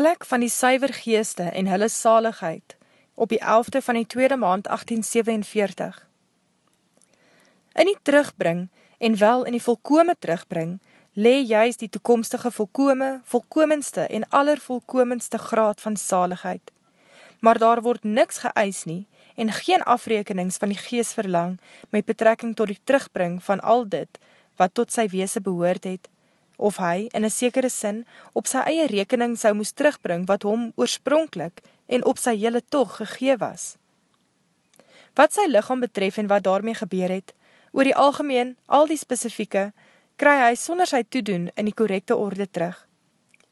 plek van die suiver geeste en hulle saligheid op die 11de van die tweede maand 1847. In die terugbring en wel in die volkome terugbring, lee juist die toekomstige volkome, volkomenste en allervolkomenste graad van saligheid. Maar daar word niks geëis nie en geen afrekenings van die gees verlang met betrekking tot die terugbring van al dit wat tot sy weese behoort het, of hy, in een sekere sin, op sy eie rekening sou moes terugbring wat hom oorspronkelijk en op sy hele tog gegee was. Wat sy lichaam betref en wat daarmee gebeur het, oor die algemeen, al die specifieke, kry hy sonder sy toedoen in die korrekte orde terug.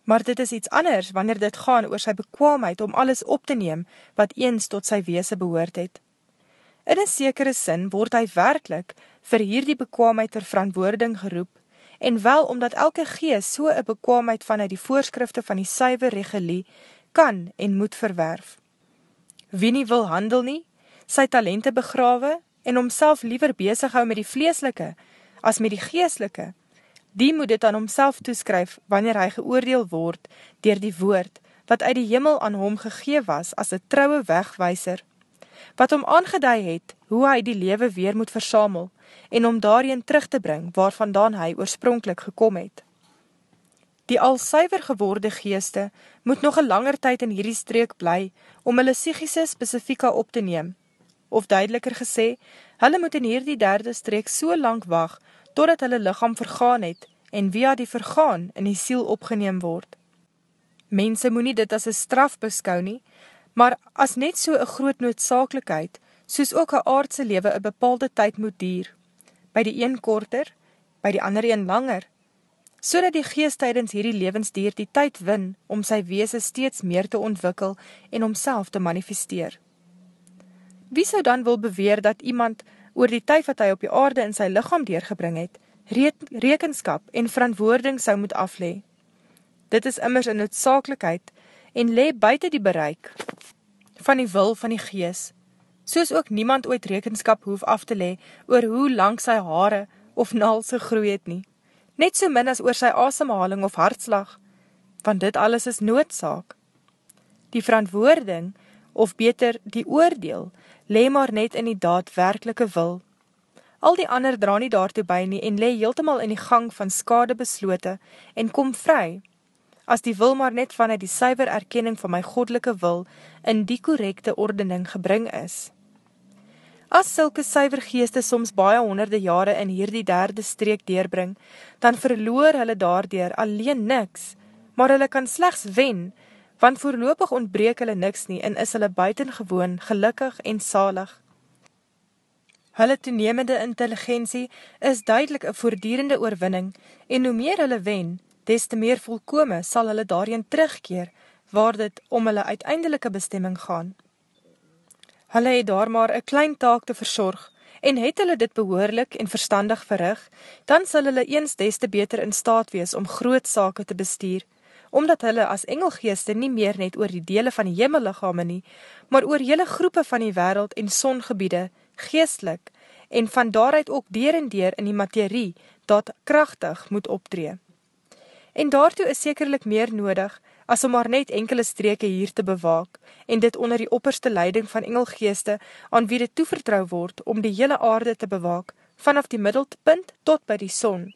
Maar dit is iets anders wanneer dit gaan oor sy bekwaamheid om alles op te neem wat eens tot sy weese behoort het. In een sekere sin word hy werkelijk vir hierdie bekwaamheid ter verantwoording geroep en wel omdat elke gees so een bekwaamheid vanuit die voorskrifte van die suiwe regelie kan en moet verwerf. Wie nie wil handel nie, sy talente begrawe en homself liever bezig hou met die vleeslike as met die geestelike, die moet dit aan homself toeskryf wanneer hy geoordeel word dier die woord wat uit die hemel aan hom gegee was as een trouwe wegwijser, wat hom aangeduid het hoe hy die lewe weer moet versamel en om daarin terug te bring waarvandaan hy oorspronkelijk gekom het. Die al suiver geworde geeste moet nog een langer tyd in hierdie streek bly om hulle psychische specifika op te neem, of duideliker gesê, hulle moet in hierdie derde streek so lang wacht, totdat hulle lichaam vergaan het, en via die vergaan in die siel opgeneem word. Mense moet nie dit as een straf beskou nie, maar as net so een groot noodzakelijkheid, soos ook een aardse lewe een bepaalde tyd moet dier, by die een korter, by die ander een langer, so dat die geest tydens hierdie levensdier die tyd win om sy weese steeds meer te ontwikkel en omself te manifesteer. Wie sou dan wil beweer dat iemand oor die tyd wat hy op die aarde in sy lichaam deurgebring het, rekenskap en verantwoording sou moet aflee? Dit is immers een noodzakelijkheid en lee buiten die bereik van die wil van die gees, soos ook niemand ooit rekenskap hoef af te lee oor hoe lang sy hare of naalse groei het nie, net so min as oor sy asemhaling of hartslag, want dit alles is noodzaak. Die verantwoording, of beter die oordeel, lee maar net in die daadwerkelike wil. Al die ander dra nie daartoe by nie en lee heeltemal in die gang van skade beslote en kom vry, as die wil maar net vanuit die suiver erkenning van my godelike wil in die korrekte ordening gebring is. As sulke suiver geeste soms baie honderde jare in hierdie derde streek deurbring, dan verloor hulle daardoor alleen niks, maar hulle kan slechts wen, want voorlopig ontbreek hulle niks nie en is hulle buitengewoon gelukkig en salig. Hulle toenemende intelligentie is duidelik een voordierende oorwinning en hoe meer hulle wen, des te meer volkome sal hulle daarin terugkeer waar dit om hulle uiteindelike bestemming gaan. Hulle het daar maar een klein taak te verzorg en het hulle dit behoorlik en verstandig verrig, dan sal hulle eens des te beter in staat wees om groot sake te bestuur, omdat hulle as engelgeeste nie meer net oor die dele van die hemellichame nie, maar oor hele groepe van die wereld en songebiede, geestelik, en van daaruit ook deur en deur in die materie, dat krachtig moet optree. En daartoe is sekerlik meer nodig, as om maar net enkele streke hier te bewaak, en dit onder die opperste leiding van engelgeeste, aan wie dit toevertrouw word, om die hele aarde te bewaak, vanaf die middelpunt tot by die son,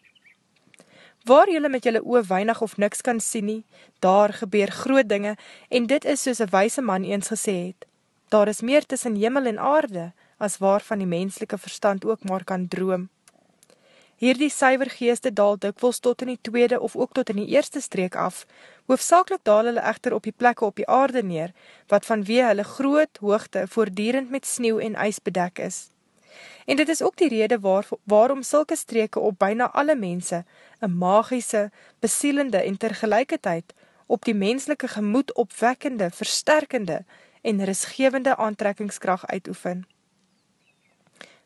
Waar jylle met jylle oor weinig of niks kan sien nie, daar gebeur groot dinge, en dit is soos een wijse man eens gesê het. Daar is meer tussen jimmel en aarde, as waarvan die menselike verstand ook maar kan droom. Hierdie syver geeste daal dikwels tot in die tweede of ook tot in die eerste streek af, hoofdzakelik daal hulle echter op die plekke op die aarde neer, wat vanwee hulle groot hoogte voordierend met sneeuw en ijs bedek is. En dit is ook die rede waar, waarom sulke streke op byna alle mense een magische, besielende en tergelijkertijd op die menselike gemoed opwekkende, versterkende en risgevende aantrekkingskracht uitoefen.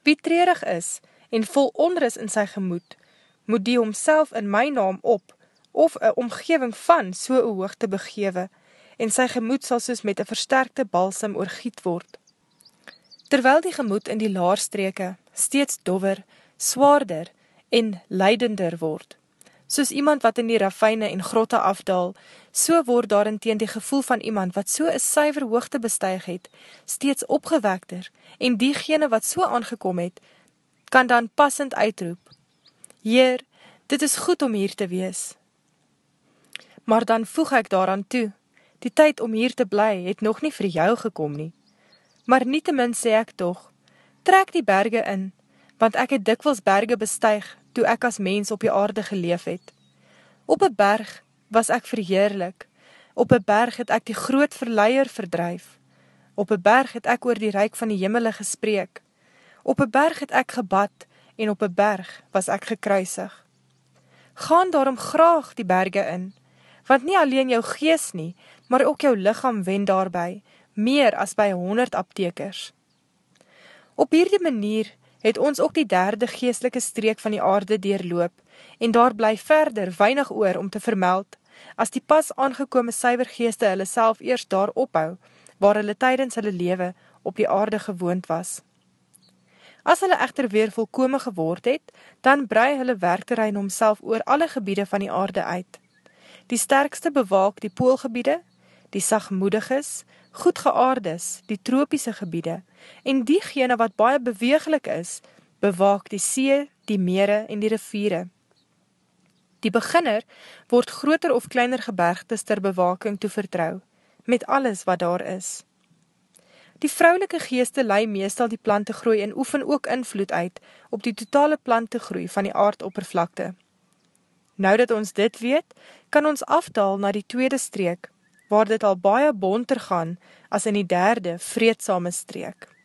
Wie treurig is en vol onris in sy gemoed, moet die homself in my naam op of een omgeving van so'n hoogte begewe en sy gemoed sal soos met een versterkte balsam oorgiet word. Terwyl die gemoed in die laarstreke steeds dover, swaarder en leidender word, Soos iemand wat in die rafijne en grotte afdaal, so word daarin teen die gevoel van iemand wat so een syver hoogte bestuig het, steeds opgewekter, en diegene wat so aangekom het, kan dan passend uitroep, Heer, dit is goed om hier te wees. Maar dan voeg ek daaraan toe, die tyd om hier te bly het nog nie vir jou gekom nie. Maar nie te min sê ek toch, trek die berge in, want ek het dikwels berge bestuig, toe ek as mens op die aarde geleef het. Op een berg was ek verheerlik, op een berg het ek die groot verleier verdryf, op een berg het ek oor die reik van die jimmele gespreek, op een berg het ek gebad, en op een berg was ek gekruisig. Gaan daarom graag die berge in, want nie alleen jou gees nie, maar ook jou lichaam wen daarby, meer as by honderd aptekers. Op hierdie manier het ons ook die derde geestelike streek van die aarde deurloop, en daar bly verder weinig oor om te vermeld, as die pas aangekome syvergeeste hulle self eerst daar ophou, waar hulle tydens hulle lewe op die aarde gewoond was. As hulle echter weer volkome geword het, dan brei hulle werkterrein omself oor alle gebiede van die aarde uit. Die sterkste bewaak die poolgebiede, die sagmoediges, goedgeaardes, die tropiese gebiede, en diegene wat baie beweeglik is, bewaak die see, die mere en die riviere. Die beginner word groter of kleiner gebergtes ter bewaking toe vertrouw, met alles wat daar is. Die vrouwelike geeste lei meestal die plante groei en oefen ook invloed uit op die totale plante groei van die aardoppervlakte. Nou dat ons dit weet, kan ons afdaal na die tweede streek, waar dit al baie bonter gaan as in die derde vreedsame streek.